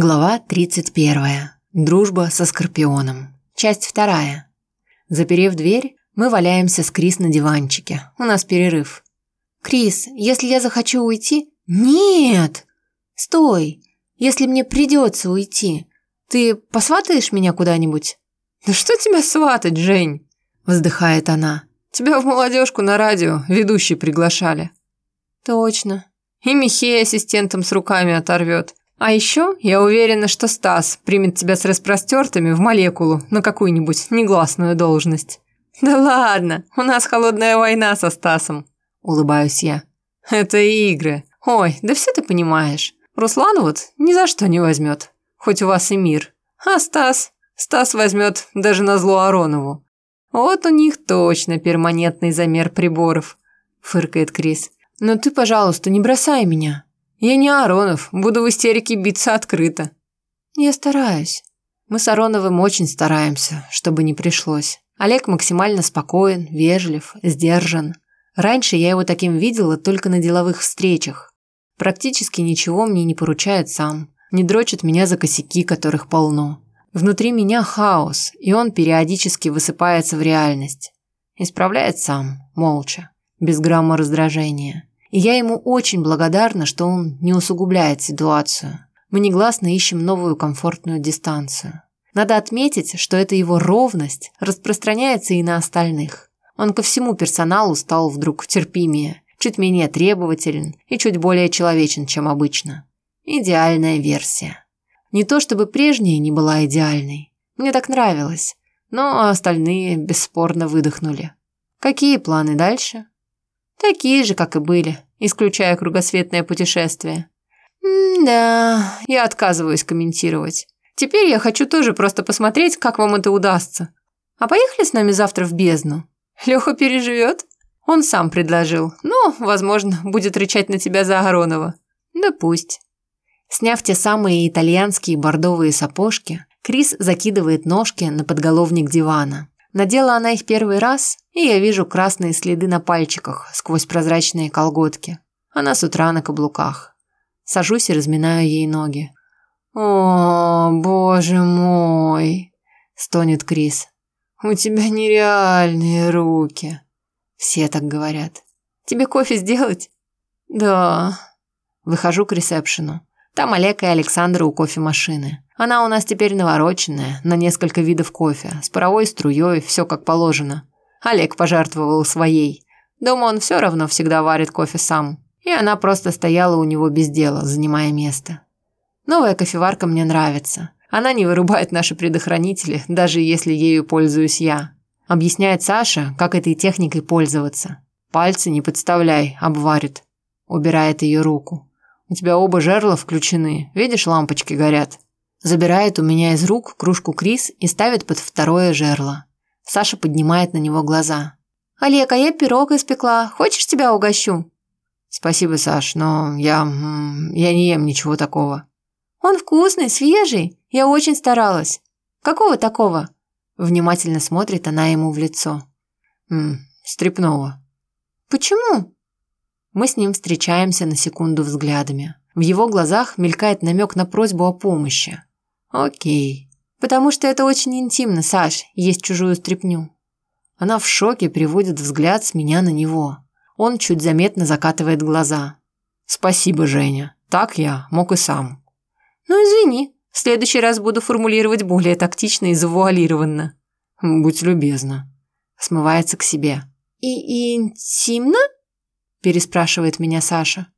Глава 31. Дружба со Скорпионом. Часть 2. Заперев дверь, мы валяемся с Крис на диванчике. У нас перерыв. «Крис, если я захочу уйти...» «Нет! Стой! Если мне придется уйти, ты посватаешь меня куда-нибудь?» «Да что тебя сватать, Жень?» Вздыхает она. «Тебя в молодежку на радио ведущие приглашали». «Точно». И Михей ассистентом с руками оторвет. А еще я уверена, что Стас примет тебя с распростертыми в молекулу на какую-нибудь негласную должность. Да ладно, у нас холодная война со Стасом, улыбаюсь я. Это игры. Ой, да все ты понимаешь. Руслан вот ни за что не возьмет, хоть у вас и мир. А Стас? Стас возьмет даже на зло Аронову. Вот у них точно перманентный замер приборов, фыркает Крис. Но ты, пожалуйста, не бросай меня. «Я не Аронов, буду в истерике биться открыто». «Я стараюсь. Мы с Ароновым очень стараемся, чтобы не пришлось. Олег максимально спокоен, вежлив, сдержан. Раньше я его таким видела только на деловых встречах. Практически ничего мне не поручает сам, не дрочит меня за косяки, которых полно. Внутри меня хаос, и он периодически высыпается в реальность. Исправляет сам, молча, без грамма раздражения. И я ему очень благодарна, что он не усугубляет ситуацию. Мы негласно ищем новую комфортную дистанцию. Надо отметить, что эта его ровность распространяется и на остальных. Он ко всему персоналу стал вдруг терпимее, чуть менее требователен и чуть более человечен, чем обычно. Идеальная версия. Не то чтобы прежняя не была идеальной. Мне так нравилось. Но остальные бесспорно выдохнули. Какие планы дальше? Такие же, как и были, исключая кругосветное путешествие. «Да, я отказываюсь комментировать. Теперь я хочу тоже просто посмотреть, как вам это удастся. А поехали с нами завтра в бездну? Леха переживет? Он сам предложил. Ну, возможно, будет рычать на тебя за Аронова. Да пусть». Сняв те самые итальянские бордовые сапожки, Крис закидывает ножки на подголовник дивана. Надела она их первый раз, и я вижу красные следы на пальчиках сквозь прозрачные колготки. Она с утра на каблуках. Сажусь и разминаю ей ноги. «О, боже мой!» – стонет Крис. «У тебя нереальные руки!» Все так говорят. «Тебе кофе сделать?» «Да». Выхожу к ресепшену. Там Олег и Александра у кофемашины. Она у нас теперь навороченная, на несколько видов кофе, с паровой струей, все как положено. Олег пожертвовал своей. Дома он все равно всегда варит кофе сам. И она просто стояла у него без дела, занимая место. Новая кофеварка мне нравится. Она не вырубает наши предохранители, даже если ею пользуюсь я. Объясняет Саша, как этой техникой пользоваться. Пальцы не подставляй, обварит. Убирает ее руку. У тебя оба жерла включены, видишь, лампочки горят. Забирает у меня из рук кружку Крис и ставит под второе жерло. Саша поднимает на него глаза. «Олег, а я пирог испекла. Хочешь, тебя угощу?» «Спасибо, Саш, но я... я не ем ничего такого». «Он вкусный, свежий. Я очень старалась. Какого такого?» Внимательно смотрит она ему в лицо. «М, стрепного». «Почему?» Мы с ним встречаемся на секунду взглядами. В его глазах мелькает намек на просьбу о помощи. Окей. Потому что это очень интимно, Саш, есть чужую стряпню. Она в шоке переводит взгляд с меня на него. Он чуть заметно закатывает глаза. Спасибо, Женя. Так я мог и сам. Ну, извини. В следующий раз буду формулировать более тактично и завуалированно. Будь любезна. Смывается к себе. И интимно? Переспрашивает меня Саша.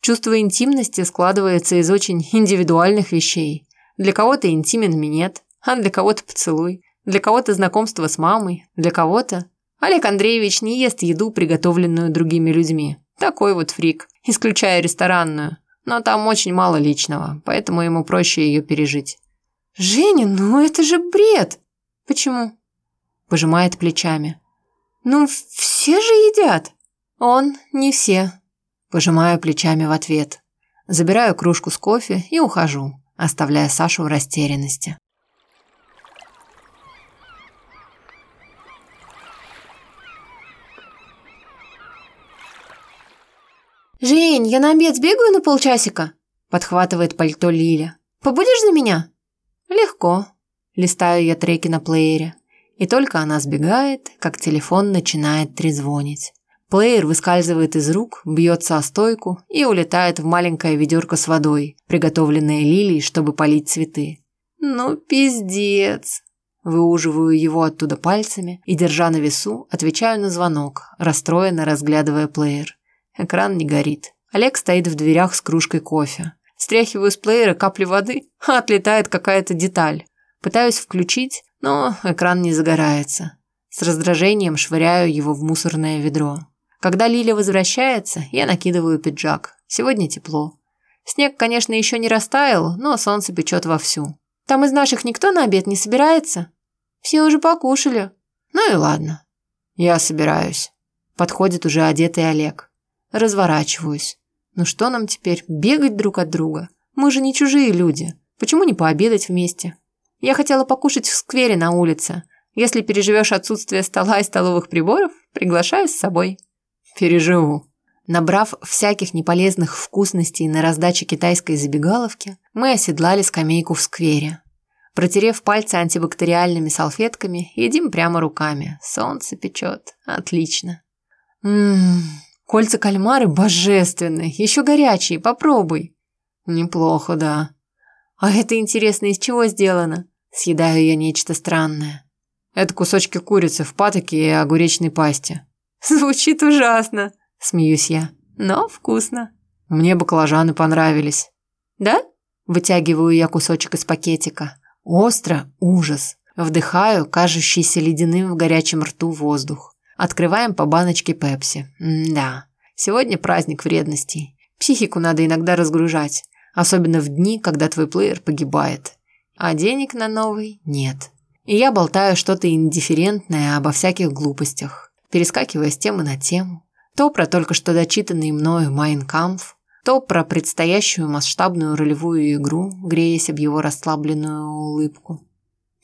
Чувство интимности складывается из очень индивидуальных вещей. Для кого-то интимен минет, а для кого-то поцелуй, для кого-то знакомство с мамой, для кого-то... Олег Андреевич не ест еду, приготовленную другими людьми. Такой вот фрик, исключая ресторанную. Но там очень мало личного, поэтому ему проще ее пережить. «Женя, ну это же бред!» «Почему?» Пожимает плечами. «Ну, все же едят!» «Он не все». Пожимаю плечами в ответ. Забираю кружку с кофе и ухожу оставляя Сашу в растерянности. «Жень, я на обед сбегаю на полчасика?» – подхватывает пальто Лиля. Побудешь за меня?» «Легко». Листаю я треки на плеере. И только она сбегает, как телефон начинает трезвонить. Плеер выскальзывает из рук, бьется о стойку и улетает в маленькое ведерко с водой, приготовленное лилией, чтобы полить цветы. «Ну, пиздец!» Выуживаю его оттуда пальцами и, держа на весу, отвечаю на звонок, расстроенно разглядывая плеер. Экран не горит. Олег стоит в дверях с кружкой кофе. Стряхиваю с плеера капли воды, а отлетает какая-то деталь. Пытаюсь включить, но экран не загорается. С раздражением швыряю его в мусорное ведро. Когда Лиля возвращается, я накидываю пиджак. Сегодня тепло. Снег, конечно, еще не растаял, но солнце печет вовсю. Там из наших никто на обед не собирается? Все уже покушали. Ну и ладно. Я собираюсь. Подходит уже одетый Олег. Разворачиваюсь. Ну что нам теперь, бегать друг от друга? Мы же не чужие люди. Почему не пообедать вместе? Я хотела покушать в сквере на улице. Если переживешь отсутствие стола и столовых приборов, приглашаю с собой. Переживу. Набрав всяких неполезных вкусностей на раздаче китайской забегаловки, мы оседлали скамейку в сквере. Протерев пальцы антибактериальными салфетками, едим прямо руками. Солнце печет. Отлично. Ммм, кольца кальмары божественные, еще горячие, попробуй. Неплохо, да. А это интересно, из чего сделано? Съедаю я нечто странное. Это кусочки курицы в патоке и огуречной пасте. Звучит ужасно, смеюсь я. Но вкусно. Мне баклажаны понравились. Да? Вытягиваю я кусочек из пакетика. Остро, ужас. Вдыхаю кажущийся ледяным в горячем рту воздух. Открываем по баночке пепси. М-да. Сегодня праздник вредностей. Психику надо иногда разгружать. Особенно в дни, когда твой плеер погибает. А денег на новый нет. И я болтаю что-то индифферентное обо всяких глупостях перескакивая с темы на тему. То про только что дочитанный мною Майнкамф, то про предстоящую масштабную ролевую игру, греясь об его расслабленную улыбку.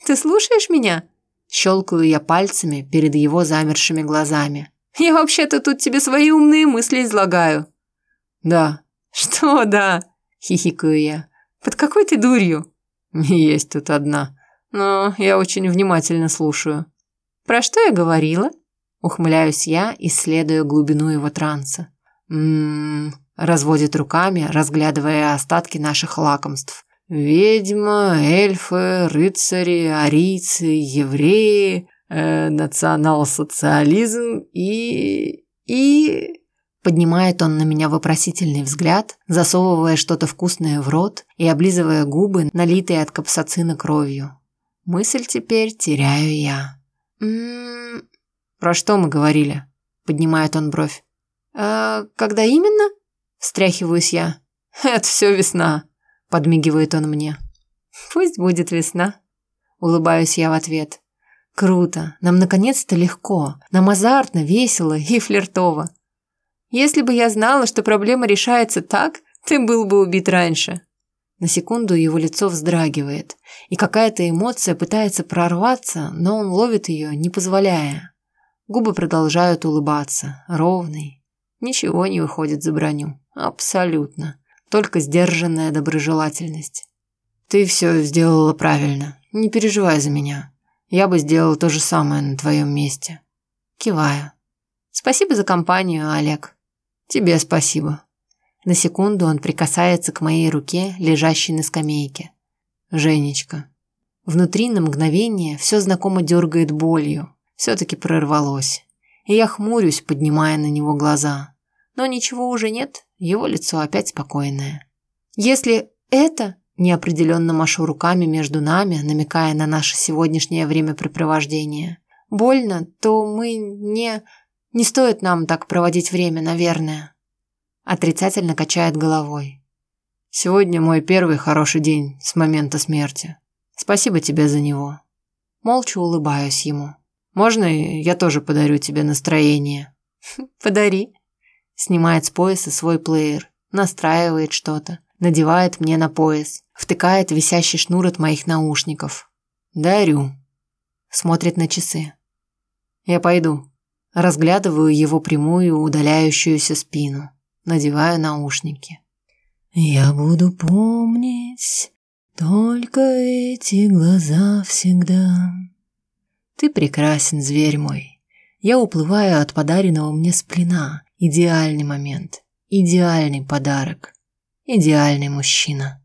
«Ты слушаешь меня?» Щелкаю я пальцами перед его замершими глазами. «Я вообще-то тут тебе свои умные мысли излагаю». «Да». «Что «да»?» – хихикаю я. «Под какой ты дурью?» «Есть тут одна, но я очень внимательно слушаю». «Про что я говорила?» Ухмыляюсь я, исследуя глубину его транса. «Ммм...» – разводит руками, разглядывая остатки наших лакомств. «Ведьма, эльфы, рыцари, арийцы, евреи, э, национал-социализм и... и...» Поднимает он на меня вопросительный взгляд, засовывая что-то вкусное в рот и облизывая губы, налитые от капсацина кровью. Мысль теперь теряю я. «Ммм, «Про что мы говорили?» – поднимает он бровь. «А когда именно?» – встряхиваюсь я. «Это все весна», – подмигивает он мне. «Пусть будет весна», – улыбаюсь я в ответ. «Круто, нам наконец-то легко, нам азартно, весело и флиртово. Если бы я знала, что проблема решается так, ты был бы убит раньше». На секунду его лицо вздрагивает, и какая-то эмоция пытается прорваться, но он ловит ее, не позволяя. Губы продолжают улыбаться, ровный. Ничего не выходит за броню. Абсолютно. Только сдержанная доброжелательность. Ты все сделала правильно. Не переживай за меня. Я бы сделал то же самое на твоем месте. Киваю. Спасибо за компанию, Олег. Тебе спасибо. На секунду он прикасается к моей руке, лежащей на скамейке. Женечка. Внутри на мгновение все знакомо дергает болью, все-таки прорвалось. И я хмурюсь, поднимая на него глаза. Но ничего уже нет, его лицо опять спокойное. Если это, неопределенно машу руками между нами, намекая на наше сегодняшнее времяпрепровождение, больно, то мы не... Не стоит нам так проводить время, наверное. Отрицательно качает головой. Сегодня мой первый хороший день с момента смерти. Спасибо тебе за него. Молча улыбаюсь ему. Можно я тоже подарю тебе настроение?» «Подари». Снимает с пояса свой плеер, настраивает что-то, надевает мне на пояс, втыкает висящий шнур от моих наушников. «Дарю». Смотрит на часы. «Я пойду». Разглядываю его прямую удаляющуюся спину. Надеваю наушники. «Я буду помнить Только эти глаза всегда. Ты прекрасен, зверь мой. Я уплываю от подаренного мне сплена. Идеальный момент, идеальный подарок, идеальный мужчина.